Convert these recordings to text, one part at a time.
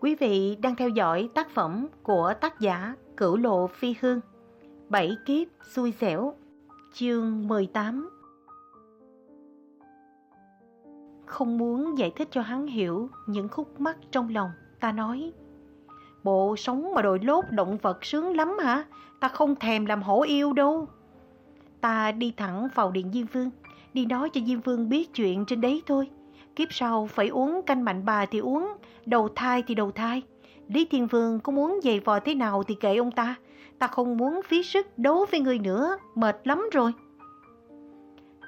Quý vị đang theo dõi tác phẩm của tác giả Cửu Lộ Phi Hương Bảy kiếp xui xẻo Chương 18 Không muốn giải thích cho hắn hiểu những khúc mắc trong lòng, ta nói Bộ sống mà đội lốt động vật sướng lắm hả? Ta không thèm làm hổ yêu đâu. Ta đi thẳng vào điện Diêm Vương, đi nói cho Diêm Vương biết chuyện trên đấy thôi. Kiếp sau phải uống canh mạnh bà thì uống, đầu thai thì đầu thai. Lý Thiên Vương có muốn giày vò thế nào thì kệ ông ta. Ta không muốn phí sức đấu với người nữa, mệt lắm rồi.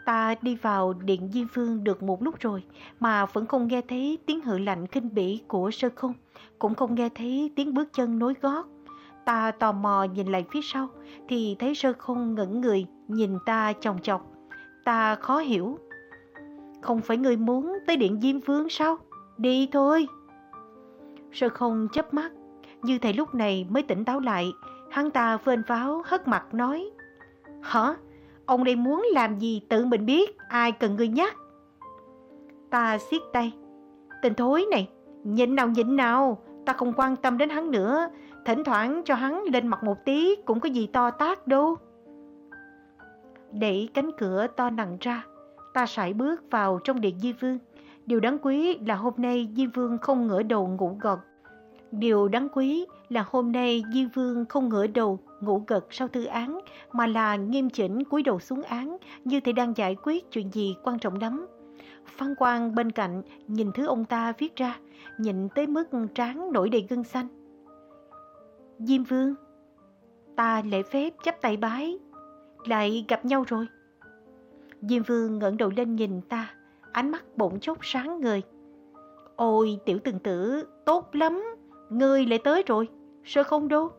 Ta đi vào điện Diêm Vương được một lúc rồi mà vẫn không nghe thấy tiếng hự lạnh kinh bỉ của sơ không, cũng không nghe thấy tiếng bước chân nối gót. Ta tò mò nhìn lại phía sau thì thấy sơ không ngẩn người nhìn ta chòng chọc. Ta khó hiểu. Không phải người muốn tới điện Diêm Vương sao? Đi thôi. Sơ không chớp mắt, như thầy lúc này mới tỉnh táo lại. Hắn ta phên pháo hất mặt nói. Hả? Ông đây muốn làm gì tự mình biết, ai cần người nhắc. Ta siết tay. Tình thối này, nhịn nào nhịn nào, ta không quan tâm đến hắn nữa. Thỉnh thoảng cho hắn lên mặt một tí cũng có gì to tác đâu. Đẩy cánh cửa to nặng ra, ta sải bước vào trong điện Di Vương. Điều đáng quý là hôm nay Di Vương không ngửa đầu ngủ gật. Điều đáng quý là hôm nay Di Vương không ngửa đầu ngủ gật sau thư án mà là nghiêm chỉnh cúi đầu xuống án như thể đang giải quyết chuyện gì quan trọng lắm. Phan Quang bên cạnh nhìn thứ ông ta viết ra, nhịn tới mức trán nổi đầy gân xanh. Diêm Vương, ta lễ phép chấp tay bái, lại gặp nhau rồi. Diêm Vương ngẩng đầu lên nhìn ta, ánh mắt bỗng chốc sáng ngời. Ôi tiểu từng tử, tốt lắm, ngươi lại tới rồi, sơ không đâu.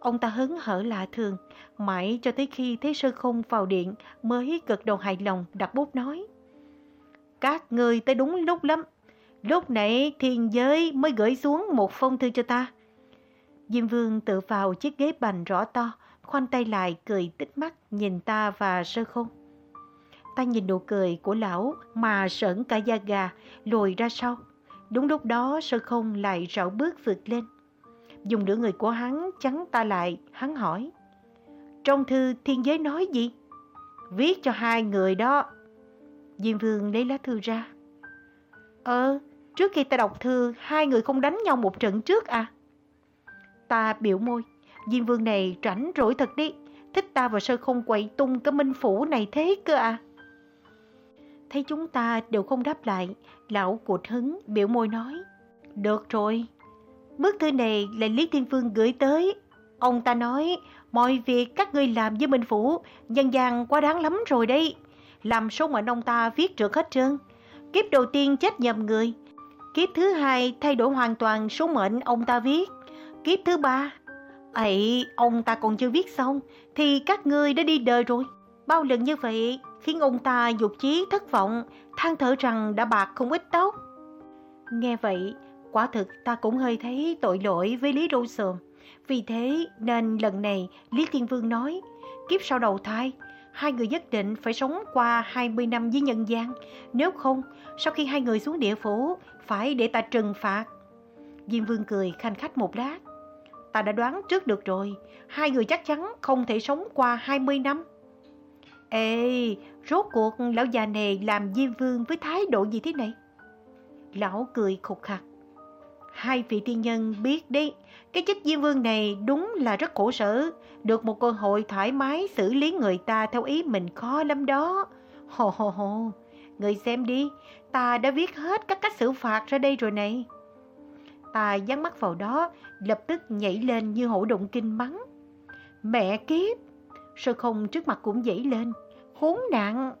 Ông ta hứng hở lạ thường, mãi cho tới khi thấy sơ không vào điện mới gật đầu hài lòng đặt bút nói. Các ngươi tới đúng lúc lắm, lúc nãy thiên giới mới gửi xuống một phong thư cho ta. Diêm vương tự vào chiếc ghế bành rõ to, khoanh tay lại cười tích mắt nhìn ta và sơ không. Ta nhìn nụ cười của lão mà sởn cả da gà, lùi ra sau. Đúng lúc đó sơ không lại rảo bước vượt lên. Dùng nửa người của hắn chắn ta lại, hắn hỏi. Trong thư thiên giới nói gì? Viết cho hai người đó. Diêm vương lấy lá thư ra. Ờ, trước khi ta đọc thư, hai người không đánh nhau một trận trước à? Ta biểu môi. Diêm vương này rảnh rỗi thật đi. Thích ta và sơ không quậy tung cái minh phủ này thế cơ à? Thấy chúng ta đều không đáp lại, lão cụt hứng biểu môi nói. Được rồi, bức thư này là Lý Thiên Vương gửi tới. Ông ta nói, mọi việc các ngươi làm với Minh Phủ, dân gian quá đáng lắm rồi đấy. Làm số mệnh ông ta viết trượt hết trơn. Kiếp đầu tiên chết nhầm người. Kiếp thứ hai thay đổi hoàn toàn số mệnh ông ta viết. Kiếp thứ ba, ấy ông ta còn chưa viết xong, thì các ngươi đã đi đời rồi. Bao lần như vậy khiến ông ta dục chí thất vọng, than thở rằng đã bạc không ít tóc. Nghe vậy, quả thực ta cũng hơi thấy tội lỗi với Lý Đô sườm. Vì thế nên lần này Lý Thiên Vương nói, kiếp sau đầu thai, hai người nhất định phải sống qua 20 năm với nhân gian. Nếu không, sau khi hai người xuống địa phủ, phải để ta trừng phạt. Diêm Vương cười khanh khách một lát. Ta đã đoán trước được rồi, hai người chắc chắn không thể sống qua 20 năm. Ê, rốt cuộc lão già này làm Diêm Vương với thái độ gì thế này? Lão cười khục khặt. Hai vị tiên nhân biết đấy, cái chức Diêm Vương này đúng là rất khổ sở. Được một cơ hội thoải mái xử lý người ta theo ý mình khó lắm đó. Hồ hồ hồ, người xem đi, ta đã viết hết các cách xử phạt ra đây rồi này. Ta dán mắt vào đó, lập tức nhảy lên như hổ động kinh mắng. Mẹ kiếp! Sơ không trước mặt cũng dậy lên, khốn nạn.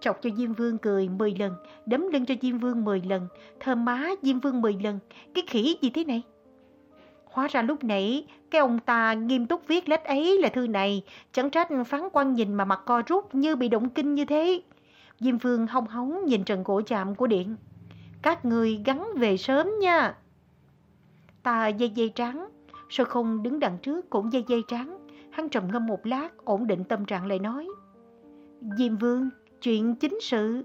Chọc cho Diêm Vương cười 10 lần, đấm lưng cho Diêm Vương 10 lần, thơm má Diêm Vương 10 lần, cái khỉ gì thế này? Hóa ra lúc nãy, cái ông ta nghiêm túc viết lết ấy là thư này, chẳng trách phán quan nhìn mà mặt co rút như bị động kinh như thế. Diêm Vương hong hóng nhìn trần cổ chạm của điện. Các người gắn về sớm nha. Ta dây dây trắng, sơ không đứng đằng trước cũng dây dây trắng. Hắn trầm ngâm một lát, ổn định tâm trạng lại nói. Diêm Vương, chuyện chính sự.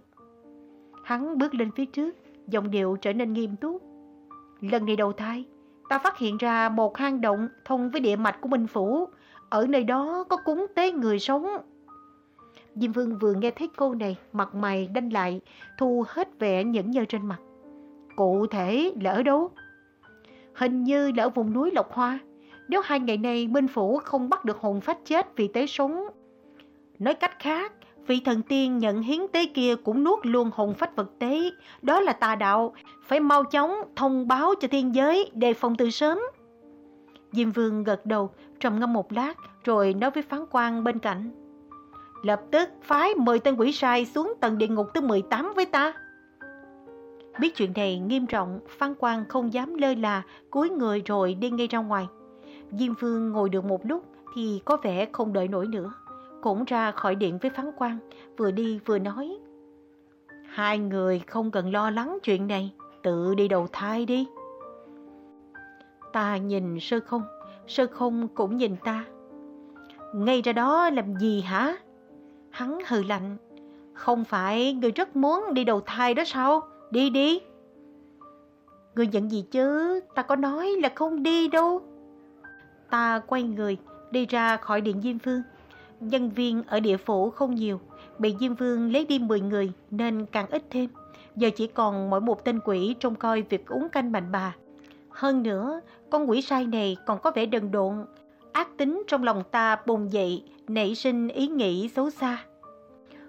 Hắn bước lên phía trước, giọng điệu trở nên nghiêm túc. Lần này đầu thai, ta phát hiện ra một hang động thông với địa mạch của Minh Phủ. Ở nơi đó có cúng tế người sống. Diêm Vương vừa nghe thấy câu này, mặt mày đanh lại, thu hết vẻ nhẫn nhơ trên mặt. Cụ thể là ở đâu? Hình như là ở vùng núi Lộc Hoa. Nếu hai ngày nay Minh Phủ không bắt được hồn phách chết vì tế sống. Nói cách khác, vị thần tiên nhận hiến tế kia cũng nuốt luôn hồn phách vật tế. Đó là tà đạo, phải mau chóng thông báo cho thiên giới đề phòng từ sớm. Diêm Vương gật đầu, trầm ngâm một lát, rồi nói với phán quan bên cạnh. Lập tức phái mời tên quỷ sai xuống tầng địa ngục thứ 18 với ta. Biết chuyện này nghiêm trọng, phán quan không dám lơ là, cúi người rồi đi ngay ra ngoài. Diêm Vương ngồi được một lúc thì có vẻ không đợi nổi nữa. Cũng ra khỏi điện với phán quan, vừa đi vừa nói. Hai người không cần lo lắng chuyện này, tự đi đầu thai đi. Ta nhìn sơ không, sơ không cũng nhìn ta. Ngay ra đó làm gì hả? Hắn hừ lạnh. Không phải người rất muốn đi đầu thai đó sao? Đi đi. Người giận gì chứ? Ta có nói là không đi đâu. Ta quay người, đi ra khỏi điện Diêm phương Nhân viên ở địa phủ không nhiều, bị Diêm Vương lấy đi 10 người nên càng ít thêm. Giờ chỉ còn mỗi một tên quỷ trông coi việc uống canh mạnh bà. Hơn nữa, con quỷ sai này còn có vẻ đần độn, ác tính trong lòng ta bùng dậy, nảy sinh ý nghĩ xấu xa.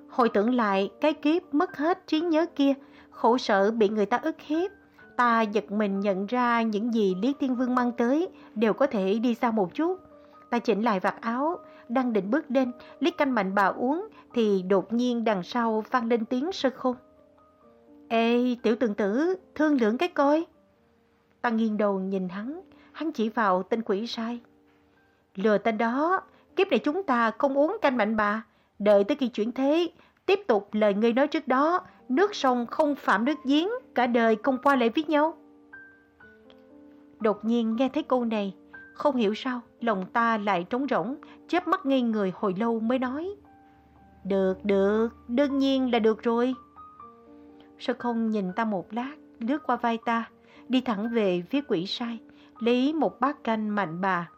Hồi tưởng lại cái kiếp mất hết trí nhớ kia, khổ sở bị người ta ức hiếp. Ta giật mình nhận ra những gì Lý Tiên Vương mang tới đều có thể đi xa một chút. Ta chỉnh lại vạt áo, đang định bước lên, lý canh mạnh bà uống, thì đột nhiên đằng sau vang lên tiếng sơ khôn. Ê, tiểu tường tử, thương lượng cái coi. Ta nghiêng đầu nhìn hắn, hắn chỉ vào tên quỷ sai. Lừa tên đó, kiếp này chúng ta không uống canh mạnh bà, đợi tới khi chuyển thế, tiếp tục lời ngươi nói trước đó, nước sông không phạm nước giếng, cả đời không qua lại với nhau. Đột nhiên nghe thấy câu này, không hiểu sao, lòng ta lại trống rỗng, chớp mắt ngây người hồi lâu mới nói. Được, được, đương nhiên là được rồi. Sơ không nhìn ta một lát, lướt qua vai ta, đi thẳng về phía quỷ sai, lấy một bát canh mạnh bà.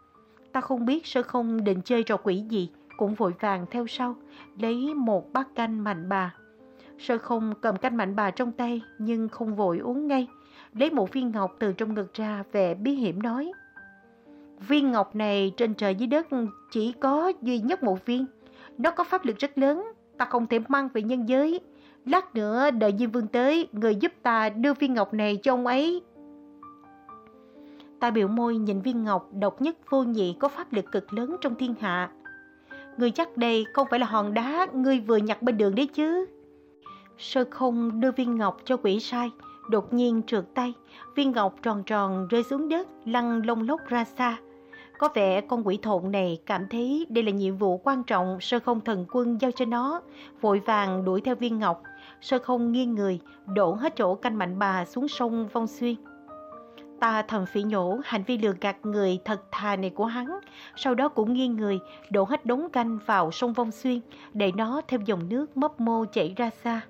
Ta không biết sơ không định chơi trò quỷ gì, cũng vội vàng theo sau, lấy một bát canh mạnh bà. Sơ không cầm canh mạnh bà trong tay nhưng không vội uống ngay, lấy một viên ngọc từ trong ngực ra vẻ bí hiểm nói. Viên ngọc này trên trời dưới đất chỉ có duy nhất một viên. Nó có pháp lực rất lớn, ta không thể mang về nhân giới. Lát nữa đợi Diêm Vương tới, người giúp ta đưa viên ngọc này cho ông ấy. Ta biểu môi nhìn viên ngọc độc nhất vô nhị có pháp lực cực lớn trong thiên hạ. Người chắc đây không phải là hòn đá ngươi vừa nhặt bên đường đấy chứ. Sơ không đưa viên ngọc cho quỷ sai, đột nhiên trượt tay, viên ngọc tròn tròn rơi xuống đất, lăn lông lốc ra xa. Có vẻ con quỷ thộn này cảm thấy đây là nhiệm vụ quan trọng sơ không thần quân giao cho nó, vội vàng đuổi theo viên ngọc. Sơ không nghiêng người, đổ hết chỗ canh mạnh bà xuống sông Vong Xuyên. Ta thầm phỉ nhổ hành vi lừa gạt người thật thà này của hắn, sau đó cũng nghiêng người, đổ hết đống canh vào sông Vong Xuyên, để nó theo dòng nước mấp mô chảy ra xa.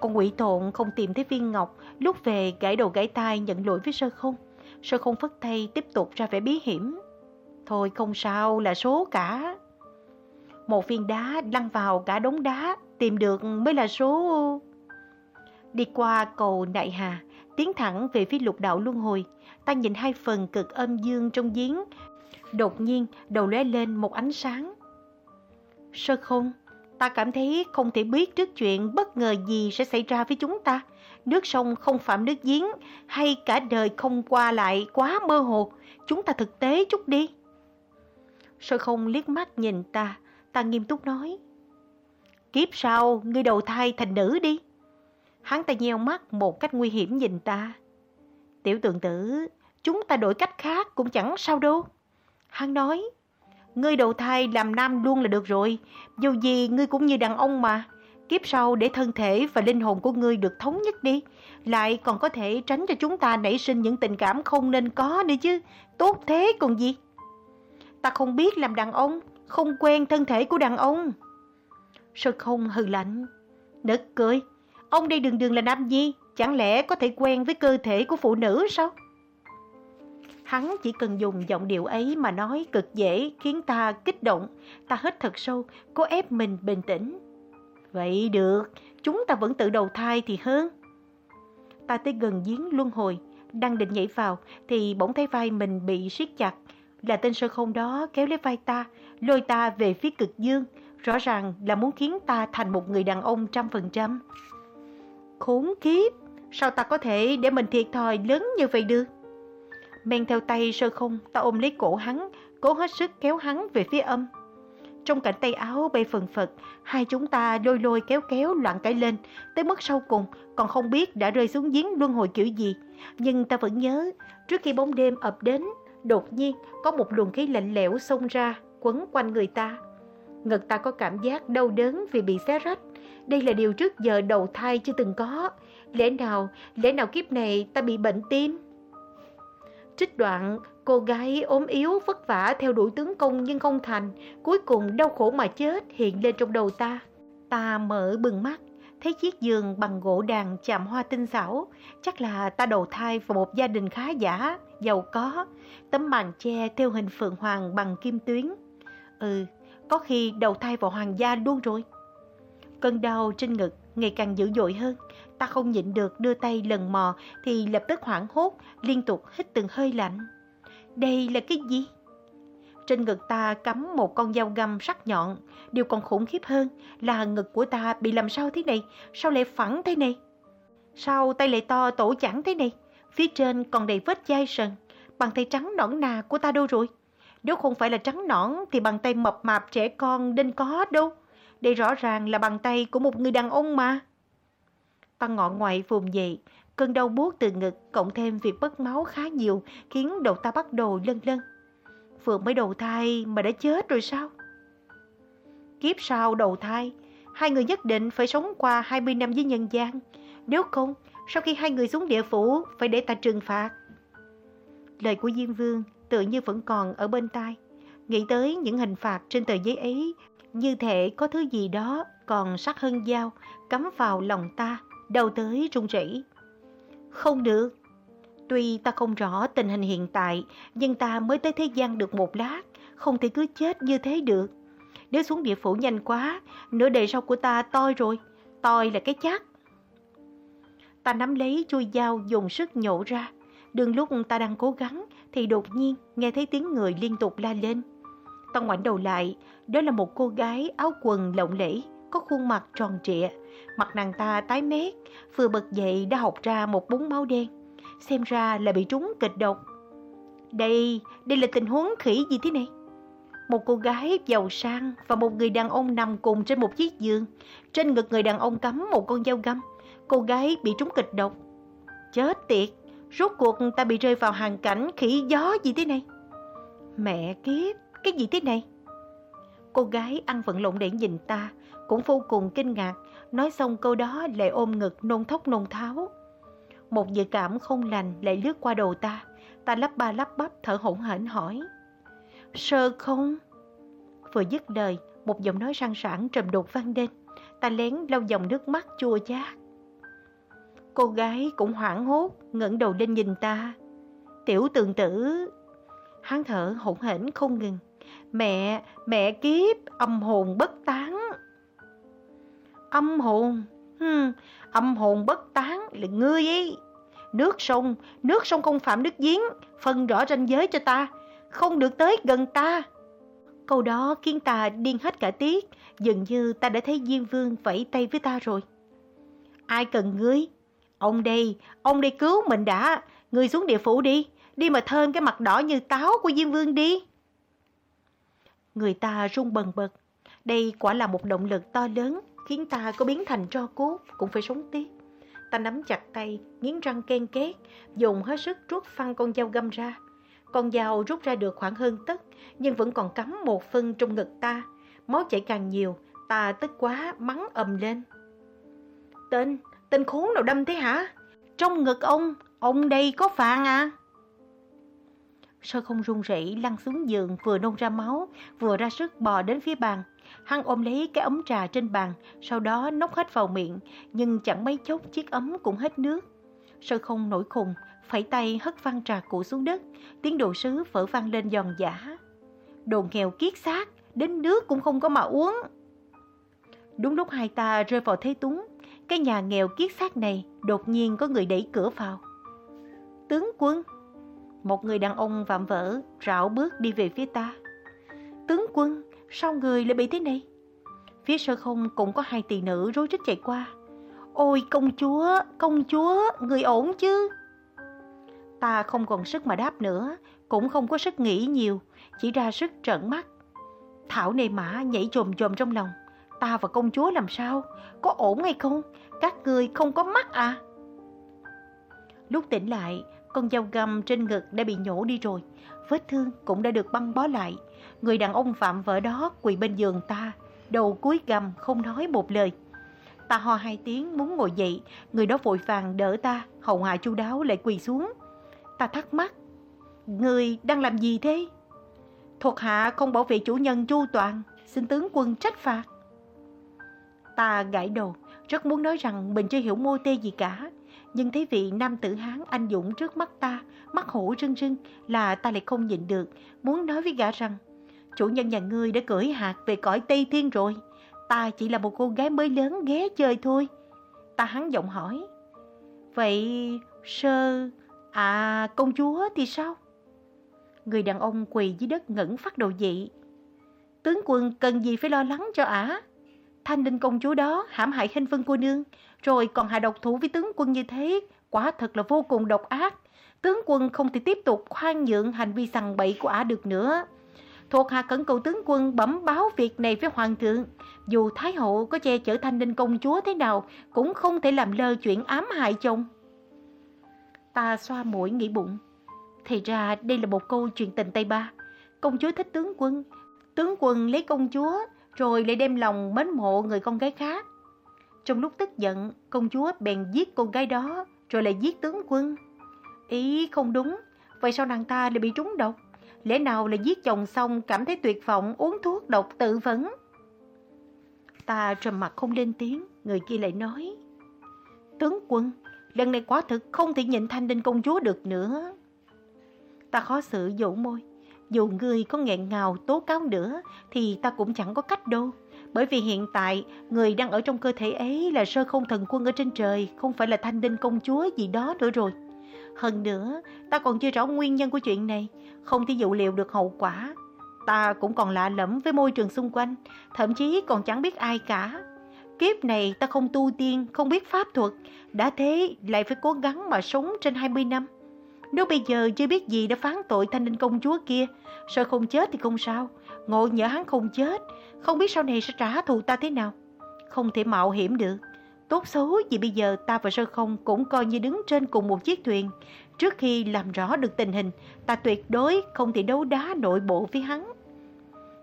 Con quỷ thộn không tìm thấy viên ngọc, lúc về gãy đầu gãy tai nhận lỗi với sơ không. Sơ không phất tay tiếp tục ra vẻ bí hiểm. Thôi không sao là số cả. Một viên đá lăn vào cả đống đá, tìm được mới là số. Đi qua cầu Đại Hà, tiến thẳng về phía lục đạo luân hồi, ta nhìn hai phần cực âm dương trong giếng. Đột nhiên, đầu lóe lên một ánh sáng. Sơ không, ta cảm thấy không thể biết trước chuyện bất ngờ gì sẽ xảy ra với chúng ta. Nước sông không phạm nước giếng, hay cả đời không qua lại quá mơ hồ. Chúng ta thực tế chút đi. Sơ không liếc mắt nhìn ta, ta nghiêm túc nói. Kiếp sau, ngươi đầu thai thành nữ đi. Hắn ta nheo mắt một cách nguy hiểm nhìn ta. Tiểu tượng tử, chúng ta đổi cách khác cũng chẳng sao đâu. Hắn nói, ngươi đầu thai làm nam luôn là được rồi, dù gì ngươi cũng như đàn ông mà. Kiếp sau để thân thể và linh hồn của ngươi được thống nhất đi, lại còn có thể tránh cho chúng ta nảy sinh những tình cảm không nên có nữa chứ, tốt thế còn gì. Ta không biết làm đàn ông, không quen thân thể của đàn ông. Sơ không hừ lạnh, nực cười, ông đây đường đường là nam nhi, Chẳng lẽ có thể quen với cơ thể của phụ nữ sao? Hắn chỉ cần dùng giọng điệu ấy mà nói cực dễ khiến ta kích động. Ta hít thật sâu, cố ép mình bình tĩnh. Vậy được, chúng ta vẫn tự đầu thai thì hơn. Ta tới gần giếng luân hồi, đang định nhảy vào thì bỗng thấy vai mình bị siết chặt. Là tên sơ không đó kéo lấy vai ta, lôi ta về phía cực dương, rõ ràng là muốn khiến ta thành một người đàn ông trăm phần trăm. Khốn kiếp, sao ta có thể để mình thiệt thòi lớn như vậy được? Men theo tay sơ không, ta ôm lấy cổ hắn, cố hết sức kéo hắn về phía âm. Trong cảnh tay áo bay phần phật, hai chúng ta lôi lôi kéo kéo loạn cãi lên, tới mức sau cùng còn không biết đã rơi xuống giếng luân hồi kiểu gì. Nhưng ta vẫn nhớ, trước khi bóng đêm ập đến, đột nhiên có một luồng khí lạnh lẽo xông ra, quấn quanh người ta. Ngực ta có cảm giác đau đớn vì bị xé rách. Đây là điều trước giờ đầu thai chưa từng có. Lẽ nào, lẽ nào kiếp này ta bị bệnh tim? Trích đoạn, cô gái ốm yếu vất vả theo đuổi tướng công nhưng không thành, cuối cùng đau khổ mà chết hiện lên trong đầu ta. Ta mở bừng mắt, thấy chiếc giường bằng gỗ đàn chạm hoa tinh xảo, chắc là ta đầu thai vào một gia đình khá giả, giàu có, tấm màn che theo hình phượng hoàng bằng kim tuyến. Ừ, có khi đầu thai vào hoàng gia luôn rồi. Cơn đau trên ngực ngày càng dữ dội hơn, ta không nhịn được đưa tay lần mò thì lập tức hoảng hốt, liên tục hít từng hơi lạnh. Đây là cái gì? Trên ngực ta cắm một con dao găm sắc nhọn, điều còn khủng khiếp hơn là ngực của ta bị làm sao thế này, sao lại phẳng thế này? Sao tay lại to tổ chẳng thế này? Phía trên còn đầy vết chai sần, bàn tay trắng nõn nà của ta đâu rồi? Nếu không phải là trắng nõn thì bàn tay mập mạp trẻ con nên có đâu. Đây rõ ràng là bàn tay của một người đàn ông mà. Ta ngọn ngoại vùng dậy, cơn đau buốt từ ngực cộng thêm việc mất máu khá nhiều khiến đầu ta bắt đầu lân lân. Vừa mới đầu thai mà đã chết rồi sao? Kiếp sau đầu thai, hai người nhất định phải sống qua 20 năm với nhân gian. Nếu không, sau khi hai người xuống địa phủ phải để ta trừng phạt. Lời của Diêm Vương tự như vẫn còn ở bên tai. Nghĩ tới những hình phạt trên tờ giấy ấy, như thể có thứ gì đó còn sắc hơn dao, cắm vào lòng ta, đầu tới run rẩy. Không được. Tuy ta không rõ tình hình hiện tại, nhưng ta mới tới thế gian được một lát, không thể cứ chết như thế được. Nếu xuống địa phủ nhanh quá, nửa đời sau của ta toi rồi, toi là cái chắc. Ta nắm lấy chui dao dùng sức nhổ ra. Đường lúc ta đang cố gắng thì đột nhiên nghe thấy tiếng người liên tục la lên. Ta ngoảnh đầu lại, đó là một cô gái áo quần lộng lẫy, có khuôn mặt tròn trịa. Mặt nàng ta tái mét, vừa bật dậy đã học ra một búng máu đen. Xem ra là bị trúng kịch độc. Đây, đây là tình huống khỉ gì thế này? Một cô gái giàu sang và một người đàn ông nằm cùng trên một chiếc giường. Trên ngực người đàn ông cắm một con dao găm. Cô gái bị trúng kịch độc. Chết tiệt, rốt cuộc ta bị rơi vào hàng cảnh khỉ gió gì thế này? Mẹ kiếp, cái gì thế này? Cô gái ăn vận lộn để nhìn ta, cũng vô cùng kinh ngạc, nói xong câu đó lại ôm ngực nôn thốc nôn tháo. Một dự cảm không lành lại lướt qua đầu ta, ta lắp ba lắp bắp thở hổn hển hỏi. Sơ không? Vừa dứt lời, một giọng nói sang sảng trầm đột vang lên, ta lén lau dòng nước mắt chua chát. Cô gái cũng hoảng hốt, ngẩng đầu lên nhìn ta. Tiểu tường tử... Hắn thở hổn hển không ngừng. Mẹ, mẹ kiếp, âm hồn bất tán. Âm hồn? Hmm, âm hồn bất tán là ngươi ấy. Nước sông, nước sông không phạm nước giếng, phân rõ ranh giới cho ta, không được tới gần ta. Câu đó khiến ta điên hết cả tiết, dường như ta đã thấy Diêm Vương vẫy tay với ta rồi. Ai cần ngươi? Ông đây, ông đây cứu mình đã, ngươi xuống địa phủ đi, đi mà thơm cái mặt đỏ như táo của Diêm Vương đi. Người ta run bần bật, đây quả là một động lực to lớn, khiến ta có biến thành tro cốt cũng phải sống tiếp. Ta nắm chặt tay, nghiến răng ken két, dùng hết sức rút phăng con dao găm ra. Con dao rút ra được khoảng hơn tấc, nhưng vẫn còn cắm một phân trong ngực ta. Máu chảy càng nhiều, ta tức quá, mắng ầm lên. Tên, tên khốn nào đâm thế hả? Trong ngực ông, ông đây có phàn à? Sơ không run rẩy lăn xuống giường vừa nôn ra máu, vừa ra sức bò đến phía bàn. Hắn ôm lấy cái ấm trà trên bàn, sau đó nốc hết vào miệng, nhưng chẳng mấy chốc chiếc ấm cũng hết nước. Sơ không nổi khùng, phẩy tay hất văng trà cụ xuống đất, tiếng đồ sứ vỡ vang lên giòn giả. Đồ nghèo kiết xác, đến nước cũng không có mà uống. Đúng lúc hai ta rơi vào thế túng, cái nhà nghèo kiết xác này đột nhiên có người đẩy cửa vào. Tướng quân, một người đàn ông vạm vỡ rảo bước đi về phía ta. Tướng quân, sao người lại bị thế này? Phía sơ không cũng có hai tỷ nữ rối rít chạy qua. Ôi công chúa, công chúa, người ổn chứ? Ta không còn sức mà đáp nữa, cũng không có sức nghĩ nhiều, chỉ ra sức trợn mắt. Thảo này mã nhảy chồm chồm trong lòng. Ta và công chúa làm sao? Có ổn hay không? Các người không có mắt à? Lúc tỉnh lại, con dao găm trên ngực đã bị nhổ đi rồi. Vết thương cũng đã được băng bó lại. Người đàn ông phạm vợ đó quỳ bên giường ta, đầu cúi gằm không nói một lời. Ta ho hai tiếng muốn ngồi dậy, người đó vội vàng đỡ ta, hầu hạ chu đáo lại quỳ xuống. Ta thắc mắc, người đang làm gì thế? Thuộc hạ không bảo vệ chủ nhân chu toàn, xin tướng quân trách phạt. Ta gãi đầu, rất muốn nói rằng mình chưa hiểu mô tê gì cả. Nhưng thấy vị nam tử Hán anh dũng trước mắt ta, mắt hổ rưng rưng là ta lại không nhịn được, muốn nói với gã rằng chủ nhân nhà ngươi đã cởi hạt về cõi Tây Thiên rồi, ta chỉ là một cô gái mới lớn ghé chơi thôi. Ta hắn giọng hỏi, vậy sơ, à công chúa thì sao? Người đàn ông quỳ dưới đất ngẩn phát đồ dị. Tướng quân cần gì phải lo lắng cho ả? Thanh linh công chúa đó hãm hại hình vân cô nương, rồi còn hạ độc thủ với tướng quân như thế, quả thật là vô cùng độc ác. Tướng quân không thể tiếp tục khoan nhượng hành vi sằng bậy của ả được nữa. Thuộc hạ cẩn cầu tướng quân bẩm báo việc này với hoàng thượng. Dù Thái hậu có che chở thanh linh công chúa thế nào, cũng không thể làm lơ chuyện ám hại chồng. Ta xoa mũi nghĩ bụng. Thì ra đây là một câu chuyện tình Tây Ba. Công chúa thích tướng quân, tướng quân lấy công chúa, rồi lại đem lòng mến mộ người con gái khác. Trong lúc tức giận, công chúa bèn giết con gái đó, rồi lại giết tướng quân. Ý không đúng, vậy sao nàng ta lại bị trúng độc? Lẽ nào là giết chồng xong cảm thấy tuyệt vọng uống thuốc độc tự vấn? Ta trầm mặt không lên tiếng, người kia lại nói. Tướng quân, lần này quả thực không thể nhịn thanh đinh công chúa được nữa. Ta khó xử dỗ môi. Dù người có nghẹn ngào tố cáo nữa thì ta cũng chẳng có cách đâu. Bởi vì hiện tại người đang ở trong cơ thể ấy là sơ không thần quân ở trên trời, không phải là thanh đinh công chúa gì đó nữa rồi. Hơn nữa, ta còn chưa rõ nguyên nhân của chuyện này, không thể dụ liệu được hậu quả. Ta cũng còn lạ lẫm với môi trường xung quanh, thậm chí còn chẳng biết ai cả. Kiếp này ta không tu tiên, không biết pháp thuật, đã thế lại phải cố gắng mà sống trên 20 năm. Nếu bây giờ chưa biết gì đã phán tội thanh ninh công chúa kia, sợ không chết thì không sao, ngộ nhỡ hắn không chết, không biết sau này sẽ trả thù ta thế nào. Không thể mạo hiểm được. Tốt xấu gì bây giờ ta và sơ không cũng coi như đứng trên cùng một chiếc thuyền. Trước khi làm rõ được tình hình, ta tuyệt đối không thể đấu đá nội bộ với hắn.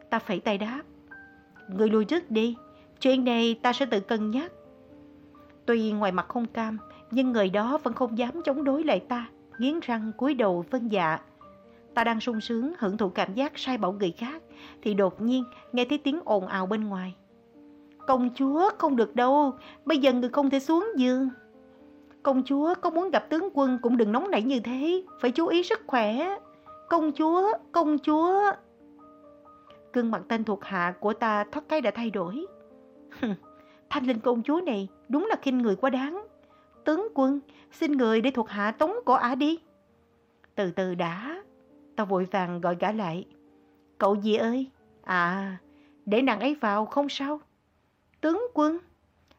Ta phải tay đáp. Người lùi trước đi, chuyện này ta sẽ tự cân nhắc. Tuy ngoài mặt không cam, nhưng người đó vẫn không dám chống đối lại ta nghiến răng cúi đầu vân dạ. Ta đang sung sướng hưởng thụ cảm giác sai bảo người khác, thì đột nhiên nghe thấy tiếng ồn ào bên ngoài. Công chúa không được đâu, bây giờ người không thể xuống giường. Công chúa có muốn gặp tướng quân cũng đừng nóng nảy như thế, phải chú ý sức khỏe. Công chúa, công chúa. Cương mặt tên thuộc hạ của ta thoát cái đã thay đổi. Thanh linh công chúa này đúng là khinh người quá đáng. Tướng quân, xin người để thuộc hạ tống cổ ả đi. Từ từ đã, ta vội vàng gọi gã lại. Cậu gì ơi? À, để nàng ấy vào không sao. Tướng quân,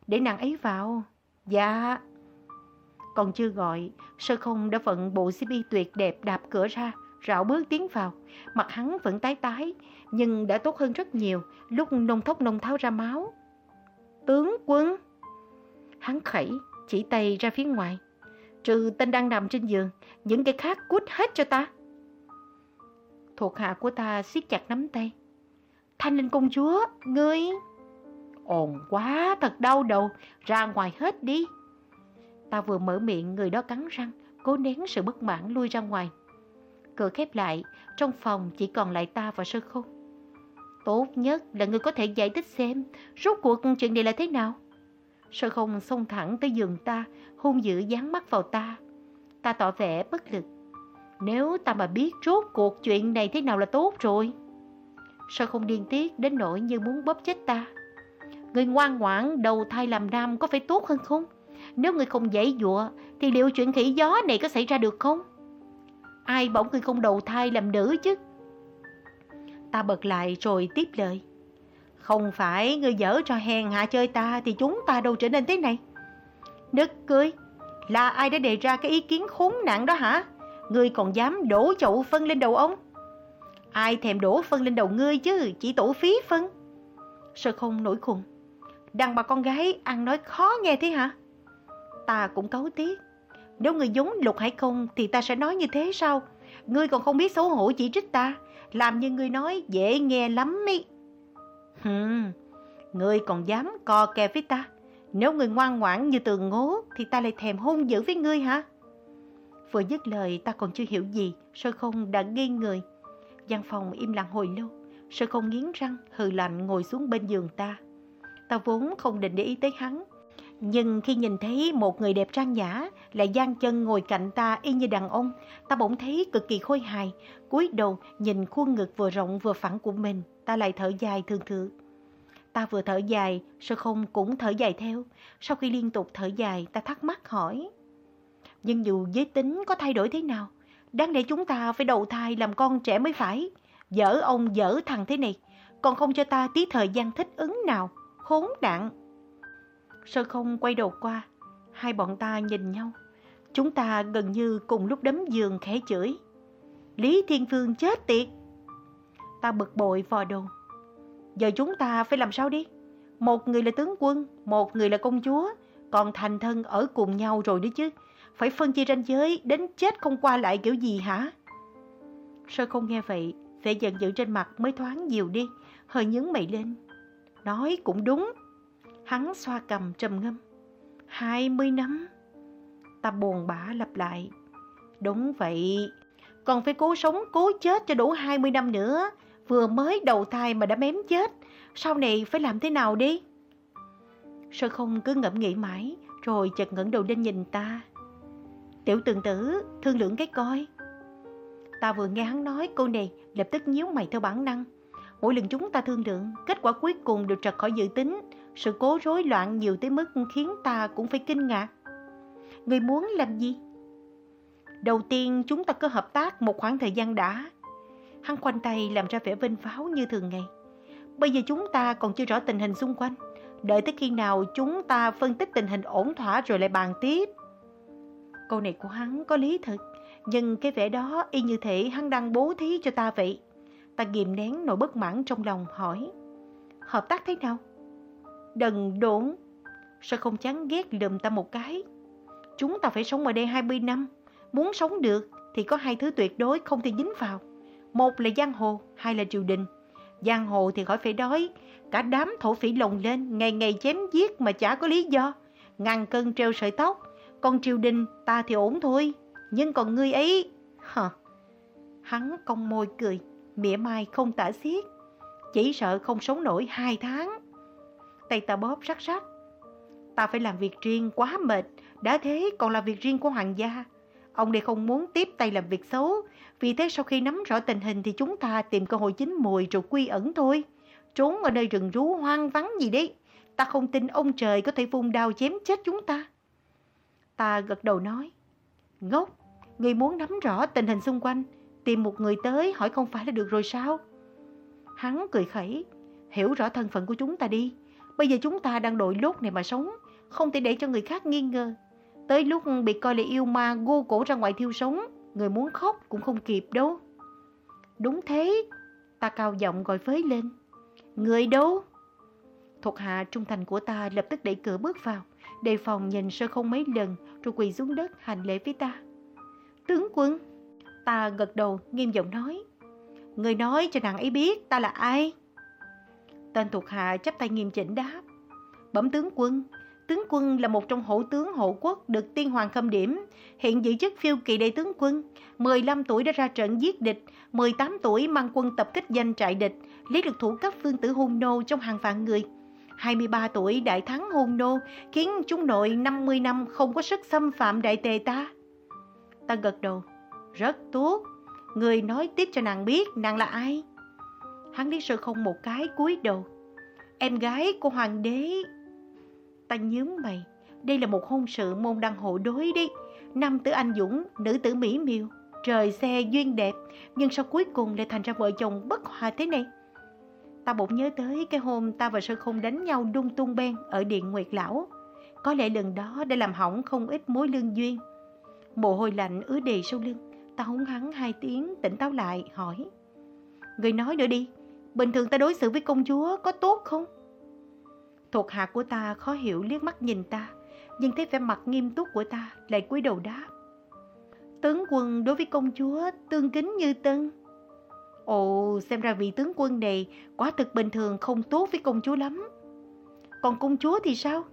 để nàng ấy vào. Dạ. Còn chưa gọi, sơ không đã vận bộ CP tuyệt đẹp đạp cửa ra, rảo bước tiến vào. Mặt hắn vẫn tái tái, nhưng đã tốt hơn rất nhiều lúc nông thốc nông tháo ra máu. Tướng quân! Hắn khẩy, chỉ tay ra phía ngoài. Trừ tên đang nằm trên giường, những cái khác cút hết cho ta. Thuộc hạ của ta siết chặt nắm tay. Thanh linh công chúa, ngươi... Ồn quá, thật đau đầu, ra ngoài hết đi. Ta vừa mở miệng, người đó cắn răng, cố nén sự bất mãn lui ra ngoài. Cửa khép lại, trong phòng chỉ còn lại ta và sơ khôn. Tốt nhất là người có thể giải thích xem, rốt cuộc chuyện này là thế nào? Sơ không xông thẳng tới giường ta, hung dữ dán mắt vào ta. Ta tỏ vẻ bất lực. Nếu ta mà biết rốt cuộc chuyện này thế nào là tốt rồi. Sơ không điên tiết đến nỗi như muốn bóp chết ta. Người ngoan ngoãn đầu thai làm nam có phải tốt hơn không? Nếu người không dãy dụa thì liệu chuyện khỉ gió này có xảy ra được không? Ai bỗng người không đầu thai làm nữ chứ? Ta bật lại rồi tiếp lời. Không phải người dở trò hèn hạ chơi ta thì chúng ta đâu trở nên thế này. Đức cưới là ai đã đề ra cái ý kiến khốn nạn đó hả? Ngươi còn dám đổ chậu phân lên đầu ông? Ai thèm đổ phân lên đầu ngươi chứ, chỉ tổ phí phân. Sơ không nổi khùng. Đàn bà con gái ăn nói khó nghe thế hả? Ta cũng cấu tiếc. Nếu người giống lục hải công thì ta sẽ nói như thế sao? Ngươi còn không biết xấu hổ chỉ trích ta. Làm như ngươi nói dễ nghe lắm ý. Hừm, ngươi còn dám co kè với ta. Nếu ngươi ngoan ngoãn như tường ngố thì ta lại thèm hôn dữ với ngươi hả? Vừa dứt lời ta còn chưa hiểu gì, sơ không đã nghi người. gian phòng im lặng hồi lâu, sơ không nghiến răng, hừ lạnh ngồi xuống bên giường ta. Ta vốn không định để ý tới hắn, nhưng khi nhìn thấy một người đẹp trang nhã lại giang chân ngồi cạnh ta y như đàn ông, ta bỗng thấy cực kỳ khôi hài. cúi đầu nhìn khuôn ngực vừa rộng vừa phẳng của mình, ta lại thở dài thường thường. Ta vừa thở dài, sơ không cũng thở dài theo. Sau khi liên tục thở dài, ta thắc mắc hỏi. Nhưng dù giới tính có thay đổi thế nào, đáng lẽ chúng ta phải đầu thai làm con trẻ mới phải. Dở ông dở thằng thế này, còn không cho ta tí thời gian thích ứng nào, khốn nạn. Sơ không quay đầu qua, hai bọn ta nhìn nhau. Chúng ta gần như cùng lúc đấm giường khẽ chửi. Lý Thiên Phương chết tiệt! Ta bực bội vò đầu. Giờ chúng ta phải làm sao đi? Một người là tướng quân, một người là công chúa, còn thành thân ở cùng nhau rồi nữa chứ. Phải phân chia ranh giới, đến chết không qua lại kiểu gì hả? Sơ không nghe vậy, vẻ giận dữ trên mặt mới thoáng nhiều đi, hơi nhướng mày lên. Nói cũng đúng. Hắn xoa cầm trầm ngâm. Hai mươi năm. Ta buồn bã lặp lại. Đúng vậy. Còn phải cố sống, cố chết cho đủ hai mươi năm nữa. Vừa mới đầu thai mà đã mém chết. Sau này phải làm thế nào đi? Sơ không cứ ngẫm nghĩ mãi, rồi chợt ngẩng đầu lên nhìn ta. Tiểu tường tử, thương lượng cái coi. Ta vừa nghe hắn nói câu này, lập tức nhíu mày theo bản năng. Mỗi lần chúng ta thương lượng, kết quả cuối cùng đều trật khỏi dự tính, sự cố rối loạn nhiều tới mức khiến ta cũng phải kinh ngạc. Người muốn làm gì? Đầu tiên chúng ta cứ hợp tác một khoảng thời gian đã. Hắn khoanh tay làm ra vẻ vinh pháo như thường ngày. Bây giờ chúng ta còn chưa rõ tình hình xung quanh. Đợi tới khi nào chúng ta phân tích tình hình ổn thỏa rồi lại bàn tiếp. Câu này của hắn có lý thật, nhưng cái vẻ đó y như thể hắn đang bố thí cho ta vậy. Ta kìm nén nỗi bất mãn trong lòng hỏi. Hợp tác thế nào? Đần độn. Sao không chán ghét lùm ta một cái? Chúng ta phải sống ở đây 20 năm. Muốn sống được thì có hai thứ tuyệt đối không thể dính vào. Một là giang hồ, hai là triều đình. Giang hồ thì khỏi phải đói. Cả đám thổ phỉ lồng lên, ngày ngày chém giết mà chả có lý do. Ngàn cân treo sợi tóc. Còn triều đình ta thì ổn thôi. Nhưng còn ngươi ấy... Hờ. Hắn cong môi cười, mỉa mai không tả xiết. Chỉ sợ không sống nổi hai tháng. Tay ta bóp rắc rắc. Ta phải làm việc riêng quá mệt. Đã thế còn là việc riêng của hoàng gia. Ông đây không muốn tiếp tay làm việc xấu. Vì thế sau khi nắm rõ tình hình thì chúng ta tìm cơ hội chín mùi rồi quy ẩn thôi. Trốn ở nơi rừng rú hoang vắng gì đấy. Ta không tin ông trời có thể vung đao chém chết chúng ta. Ta gật đầu nói. Ngốc, người muốn nắm rõ tình hình xung quanh. Tìm một người tới hỏi không phải là được rồi sao? Hắn cười khẩy. Hiểu rõ thân phận của chúng ta đi. Bây giờ chúng ta đang đội lốt này mà sống. Không thể để cho người khác nghi ngờ. Tới lúc bị coi là yêu ma gô cổ ra ngoài thiêu sống, người muốn khóc cũng không kịp đâu. Đúng thế, ta cao giọng gọi phới lên. Người đâu? Thuộc hạ trung thành của ta lập tức đẩy cửa bước vào, đề phòng nhìn sơ không mấy lần rồi quỳ xuống đất hành lễ với ta. Tướng quân, ta gật đầu nghiêm giọng nói. Người nói cho nàng ấy biết ta là ai? Tên thuộc hạ chắp tay nghiêm chỉnh đáp. Bẩm tướng quân, Tướng quân là một trong hổ tướng hộ quốc được tiên hoàng khâm điểm, hiện giữ chức phiêu kỳ đại tướng quân. 15 tuổi đã ra trận giết địch, 18 tuổi mang quân tập kích danh trại địch, lấy được thủ cấp phương tử hôn nô trong hàng vạn người. 23 tuổi đại thắng hôn nô khiến chúng nội 50 năm không có sức xâm phạm đại tề ta. Ta gật đầu. Rất tốt. Người nói tiếp cho nàng biết nàng là ai. Hắn lý sơ không một cái cúi đầu. Em gái của hoàng đế. Ta nhướng mày. Đây là một hôn sự môn đăng hộ đối đi. Nam tử anh dũng, nữ tử mỹ miều. Trời xe duyên đẹp. Nhưng sao cuối cùng lại thành ra vợ chồng bất hòa thế này? Ta bỗng nhớ tới cái hôm ta và Sơ Không đánh nhau đung tung ben ở Điện Nguyệt Lão. Có lẽ lần đó đã làm hỏng không ít mối lương duyên. Mồ hôi lạnh ứa đề sau lưng. Ta húng hắn hai tiếng tỉnh táo lại hỏi. Người nói nữa đi, bình thường ta đối xử với công chúa có tốt không? Thuộc hạ của ta khó hiểu liếc mắt nhìn ta, nhưng thấy vẻ mặt nghiêm túc của ta lại cúi đầu đáp. Tướng quân đối với công chúa tương kính như tân. Ồ, xem ra vị tướng quân này quả thực bình thường không tốt với công chúa lắm. Còn công chúa thì sao?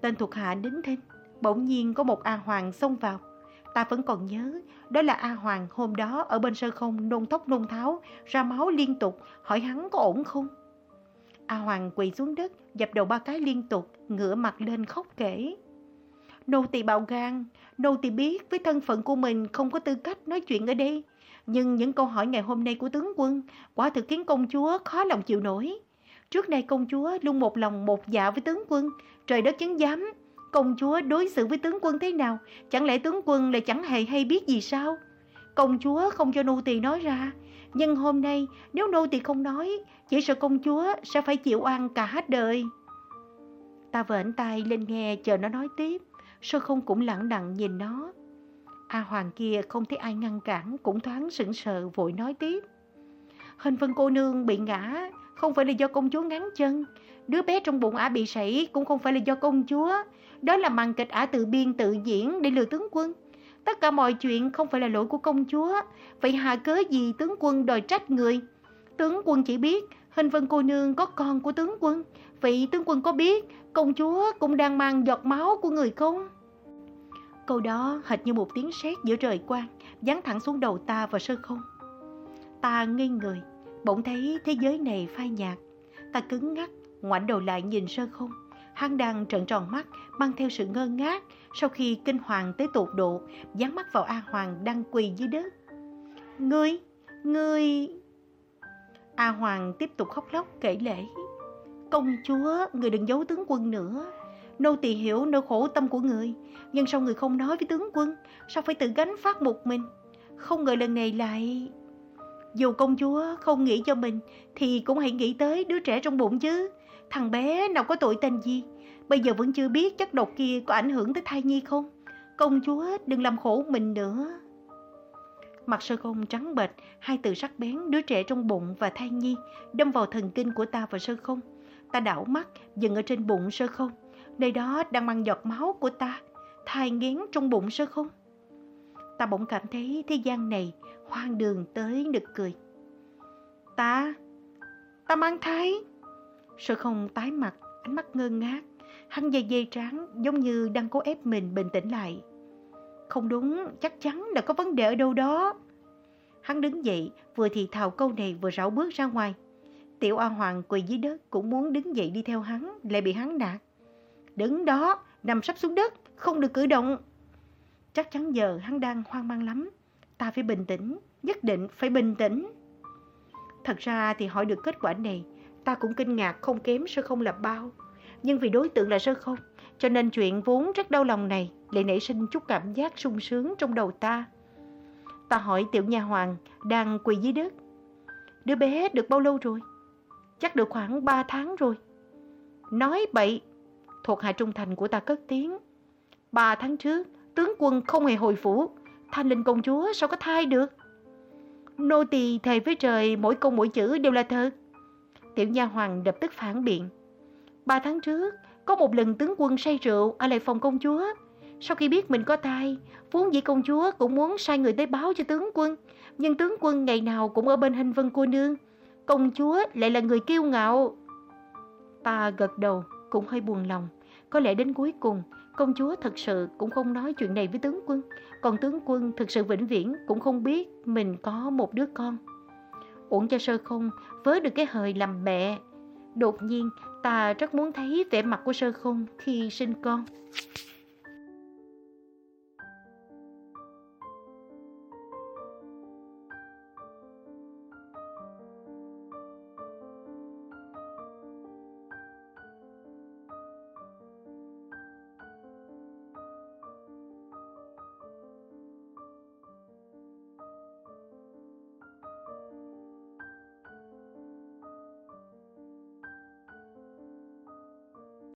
Tên thuộc hạ đính thinh, bỗng nhiên có một A Hoàng xông vào. Ta vẫn còn nhớ, đó là A Hoàng hôm đó ở bên sơ không nôn tóc nôn tháo, ra máu liên tục, hỏi hắn có ổn không? A Hoàng quỳ xuống đất, dập đầu ba cái liên tục, ngửa mặt lên khóc kể. Nô tỳ bạo gan, nô tỳ biết với thân phận của mình không có tư cách nói chuyện ở đây. Nhưng những câu hỏi ngày hôm nay của tướng quân quả thực khiến công chúa khó lòng chịu nổi. Trước nay công chúa luôn một lòng một dạ với tướng quân, trời đất chứng giám. Công chúa đối xử với tướng quân thế nào, chẳng lẽ tướng quân lại chẳng hề hay biết gì sao? Công chúa không cho nô tỳ nói ra, nhưng hôm nay nếu nô tỳ không nói, chỉ sợ công chúa sẽ phải chịu ăn cả hết đời. Ta vẫn tay lên nghe chờ nó nói tiếp, sơ không cũng lặng đặng nhìn nó. A Hoàng kia không thấy ai ngăn cản cũng thoáng sững sờ vội nói tiếp. Hình vân cô nương bị ngã không phải là do công chúa ngắn chân. Đứa bé trong bụng ả bị sảy cũng không phải là do công chúa. Đó là màn kịch ả tự biên tự diễn để lừa tướng quân. Tất cả mọi chuyện không phải là lỗi của công chúa. Vậy hạ cớ gì tướng quân đòi trách người? Tướng quân chỉ biết hình vân cô nương có con của tướng quân. Vậy tướng quân có biết công chúa cũng đang mang giọt máu của người không? Câu đó hệt như một tiếng sét giữa trời quang, giáng thẳng xuống đầu ta và sơ không. Ta ngây người, bỗng thấy thế giới này phai nhạt. Ta cứng ngắc, ngoảnh đầu lại nhìn sơ không. Hắn đang trợn tròn mắt, mang theo sự ngơ ngác sau khi kinh hoàng tới tột độ, dán mắt vào A Hoàng đang quỳ dưới đất. Ngươi, ngươi... A Hoàng tiếp tục khóc lóc kể lễ. Công chúa, người đừng giấu tướng quân nữa. Nô tỳ hiểu nỗi khổ tâm của người, nhưng sao người không nói với tướng quân, sao phải tự gánh phát một mình? Không ngờ lần này lại... Dù công chúa không nghĩ cho mình, thì cũng hãy nghĩ tới đứa trẻ trong bụng chứ. Thằng bé nào có tội tên gì, bây giờ vẫn chưa biết chất độc kia có ảnh hưởng tới thai nhi không? Công chúa đừng làm khổ mình nữa. Mặt sơ không trắng bệch, hai từ sắc bén đứa trẻ trong bụng và thai nhi đâm vào thần kinh của ta và sơ không. Ta đảo mắt, dừng ở trên bụng sơ không. Nơi đó đang mang giọt máu của ta, thai nghén trong bụng sơ không? Ta bỗng cảm thấy thế gian này hoang đường tới nực cười. Ta, ta mang thai. Sơ không tái mặt, ánh mắt ngơ ngác. Hắn dây dây trán giống như đang cố ép mình bình tĩnh lại. Không đúng, chắc chắn là có vấn đề ở đâu đó. Hắn đứng dậy, vừa thì thào câu này vừa rảo bước ra ngoài. Tiểu A Hoàng quỳ dưới đất cũng muốn đứng dậy đi theo hắn, lại bị hắn nạt. Đứng đó, nằm sắp xuống đất, không được cử động. Chắc chắn giờ hắn đang hoang mang lắm. Ta phải bình tĩnh, nhất định phải bình tĩnh. Thật ra thì hỏi được kết quả này, ta cũng kinh ngạc không kém sơ không là bao. Nhưng vì đối tượng là sơ không, cho nên chuyện vốn rất đau lòng này lại nảy sinh chút cảm giác sung sướng trong đầu ta. Ta hỏi tiểu nhà hoàng đang quỳ dưới đất. Đứa bé được bao lâu rồi? Chắc được khoảng 3 tháng rồi. Nói bậy, thuộc hạ trung thành của ta cất tiếng. Ba tháng trước, tướng quân không hề hồi phủ, thanh linh công chúa sao có thai được? Nô tỳ thề với trời mỗi câu mỗi chữ đều là thật. Tiểu nha hoàng lập tức phản biện. Ba tháng trước, có một lần tướng quân say rượu ở lại phòng công chúa. Sau khi biết mình có thai, vốn dĩ công chúa cũng muốn sai người tới báo cho tướng quân. Nhưng tướng quân ngày nào cũng ở bên hình vân cô nương. Công chúa lại là người kiêu ngạo. Ta gật đầu, cũng hơi buồn lòng. Có lẽ đến cuối cùng, công chúa thật sự cũng không nói chuyện này với tướng quân. Còn tướng quân thực sự vĩnh viễn cũng không biết mình có một đứa con uổng cho sơ không với được cái hời làm mẹ. Đột nhiên, ta rất muốn thấy vẻ mặt của sơ không khi sinh con.